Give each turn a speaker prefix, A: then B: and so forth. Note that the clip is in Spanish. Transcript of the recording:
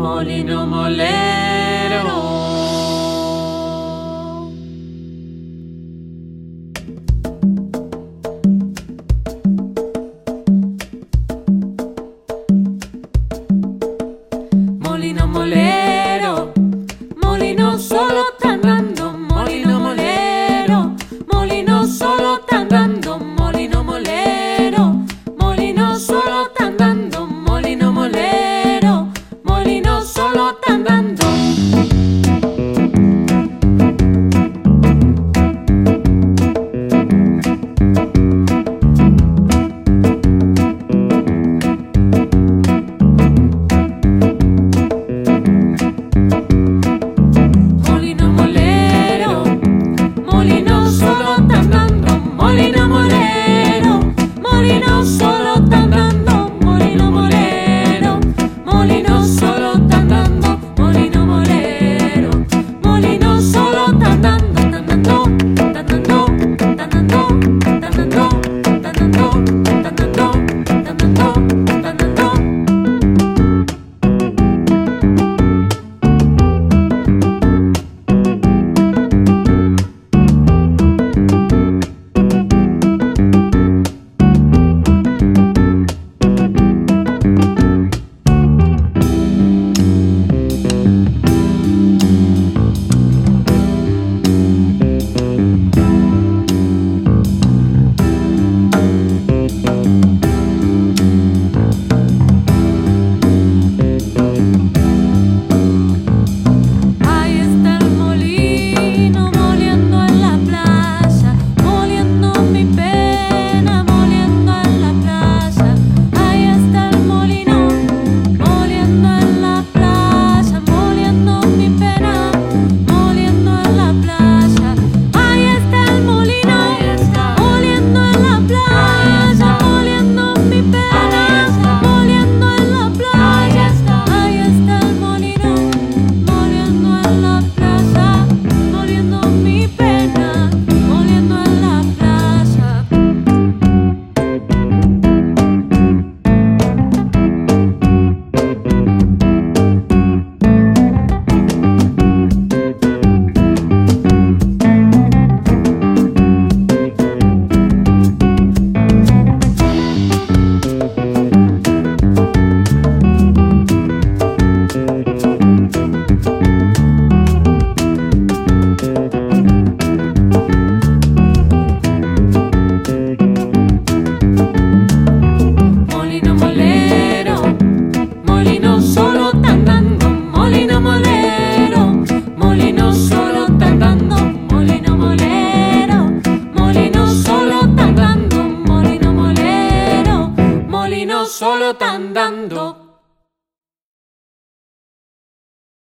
A: molino moleno solo tan dando.